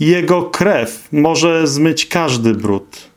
Jego krew może zmyć każdy brud.